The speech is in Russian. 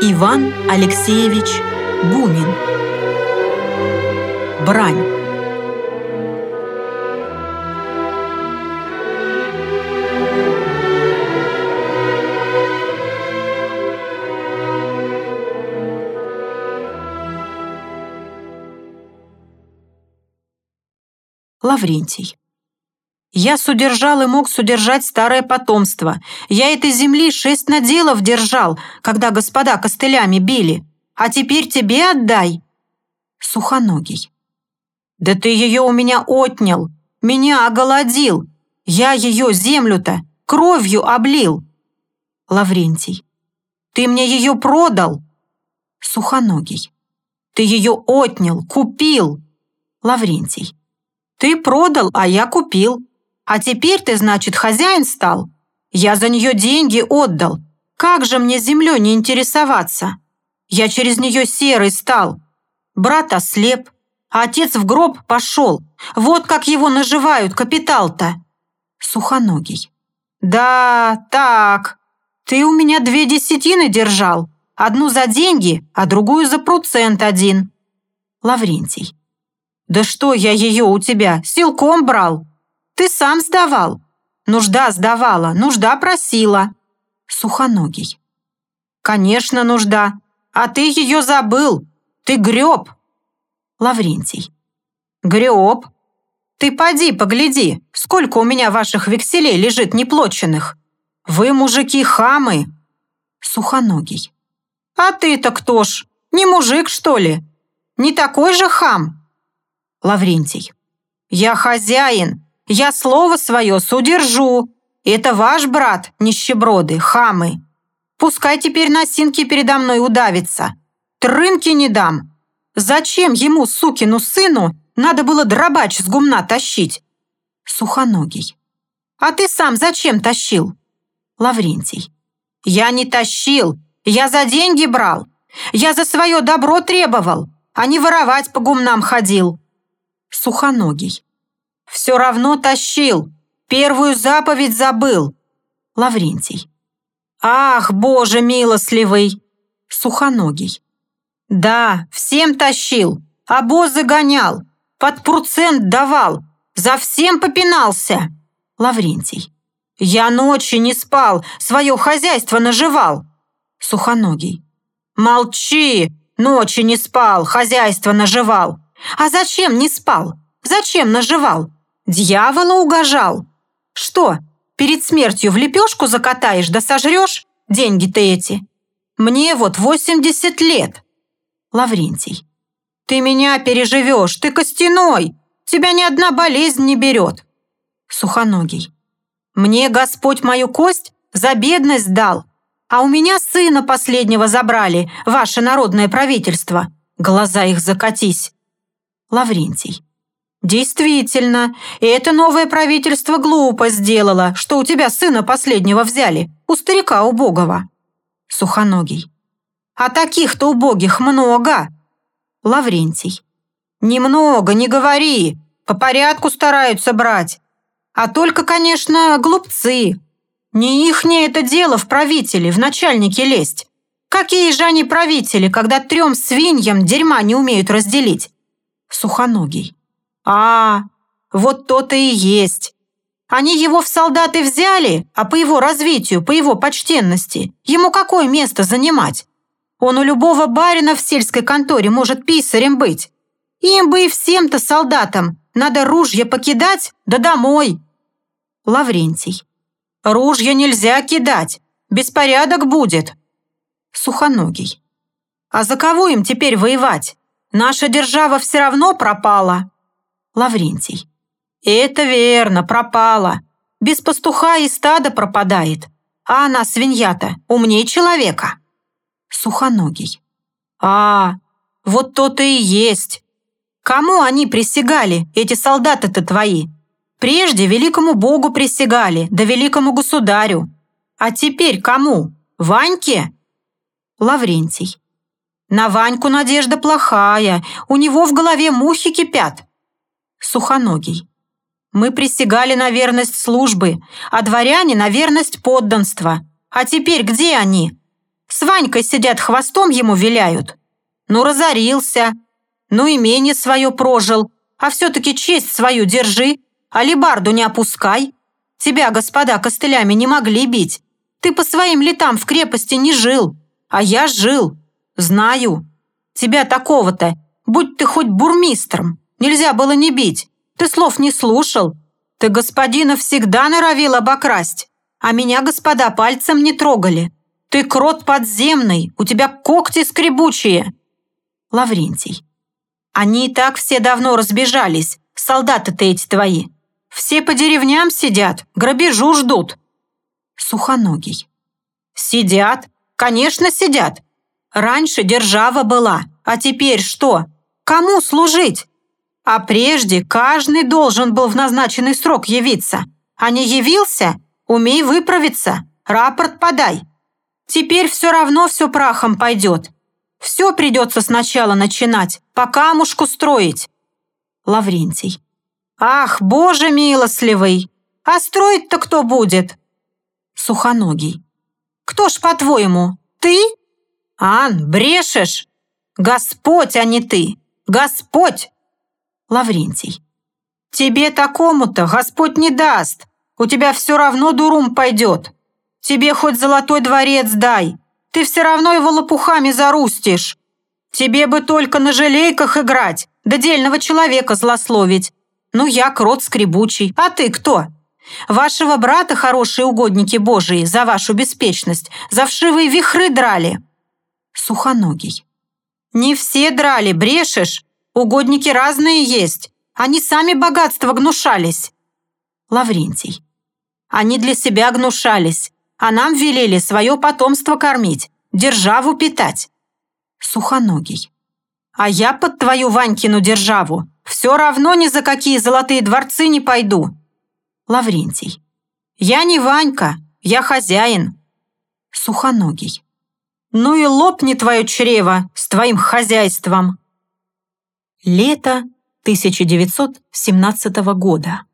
Иван Алексеевич Бунин. Брань. Лаврентий я судержал и мог судержать старое потомство. Я этой земли шесть наделов держал, когда господа костылями били. А теперь тебе отдай. Сухоногий. Да ты ее у меня отнял, меня оголодил. Я ее землю-то кровью облил. Лаврентий. Ты мне ее продал. Сухоногий. Ты ее отнял, купил. Лаврентий. Ты продал, а я купил. А теперь ты, значит, хозяин стал? Я за нее деньги отдал. Как же мне землей не интересоваться? Я через нее серый стал. Брат ослеп, отец в гроб пошел. Вот как его наживают капитал-то. Сухоногий. Да, так. Ты у меня две десятины держал. Одну за деньги, а другую за процент один. Лаврентий. Да что я ее у тебя силком брал? Ты сам сдавал. Нужда сдавала, нужда просила. Сухоногий. Конечно, нужда. А ты ее забыл. Ты греб. Лаврентий. Греб? Ты поди, погляди, сколько у меня ваших векселей лежит неплоченных. Вы, мужики, хамы. Сухоногий. А ты-то кто ж? Не мужик, что ли? Не такой же хам? Лаврентий. Я хозяин, я слово свое судержу. Это ваш брат, нищеброды, хамы. Пускай теперь на синке передо мной удавится. Трынки не дам. Зачем ему, сукину сыну, надо было дробач с гумна тащить? Сухоногий. А ты сам зачем тащил? Лаврентий. Я не тащил, я за деньги брал. Я за свое добро требовал, а не воровать по гумнам ходил. Сухоногий. Все равно тащил. Первую заповедь забыл. Лаврентий. Ах, Боже милостливый. Сухоногий. Да, всем тащил. Обозы гонял. Под процент давал. За всем попинался. Лаврентий. Я ночи не спал, свое хозяйство наживал. Сухоногий. Молчи, ночи не спал, хозяйство наживал. А зачем не спал? Зачем наживал? Дьявола угожал? Что, перед смертью в лепешку закатаешь да сожрешь? Деньги-то эти. Мне вот 80 лет. Лаврентий. Ты меня переживешь, ты костяной. Тебя ни одна болезнь не берет. Сухоногий. Мне Господь мою кость за бедность дал, а у меня сына последнего забрали, ваше народное правительство. Глаза их закатись. Лаврентий. «Действительно, это новое правительство глупо сделало, что у тебя сына последнего взяли, у старика убогого». Сухоногий. «А таких-то убогих много». Лаврентий. «Немного, не говори, по порядку стараются брать. А только, конечно, глупцы. Не ихнее это дело в правители, в начальники лезть. Какие же они правители, когда трем свиньям дерьма не умеют разделить?» Сухоногий. А, вот то-то и есть. Они его в солдаты взяли, а по его развитию, по его почтенности, ему какое место занимать? Он у любого барина в сельской конторе может писарем быть. Им бы и всем-то солдатам надо ружья покидать, да домой. Лаврентий. Ружья нельзя кидать, беспорядок будет. Сухоногий. А за кого им теперь воевать? Наша держава все равно пропала. Лаврентий. «Это верно, пропала. Без пастуха и стада пропадает. А она, свинья-то, умнее человека». Сухоногий. «А, вот то-то и есть. Кому они присягали, эти солдаты-то твои? Прежде великому богу присягали, да великому государю. А теперь кому? Ваньке?» Лаврентий. «На Ваньку надежда плохая, у него в голове мухи кипят. Сухоногий. Мы присягали на верность службы, а дворяне на верность подданства. А теперь где они? С Ванькой сидят, хвостом ему виляют. Ну, разорился. Ну, имение свое прожил. А все-таки честь свою держи. Алибарду не опускай. Тебя, господа, костылями не могли бить. Ты по своим летам в крепости не жил. А я жил. Знаю. Тебя такого-то, будь ты хоть бурмистром, нельзя было не бить. Ты слов не слушал. Ты господина всегда норовил обокрасть. А меня, господа, пальцем не трогали. Ты крот подземный, у тебя когти скребучие. Лаврентий. Они и так все давно разбежались, солдаты-то эти твои. Все по деревням сидят, грабежу ждут. Сухоногий. Сидят, конечно, сидят. Раньше держава была, а теперь что? Кому служить? А прежде каждый должен был в назначенный срок явиться. А не явился? Умей выправиться, рапорт подай. Теперь все равно все прахом пойдет. Все придется сначала начинать, по камушку строить. Лаврентий. Ах, боже милостливый! А строить-то кто будет? Сухоногий. Кто ж, по-твоему, ты? Ан, брешешь? Господь, а не ты. Господь! Лаврентий. Тебе такому-то Господь не даст. У тебя все равно дурум пойдет. Тебе хоть золотой дворец дай. Ты все равно его лопухами зарустишь. Тебе бы только на желейках играть, да дельного человека злословить. Ну, я крот скребучий, а ты кто? Вашего брата хорошие угодники божии за вашу беспечность, за вшивые вихры драли. Сухоногий. Не все драли, брешешь. Угодники разные есть. Они сами богатство гнушались. Лаврентий. Они для себя гнушались, а нам велели свое потомство кормить, державу питать. Сухоногий. А я под твою Ванькину державу все равно ни за какие золотые дворцы не пойду. Лаврентий. Я не Ванька, я хозяин. Сухоногий. Ну и лопни твое чрево с твоим хозяйством. Лето 1917 года.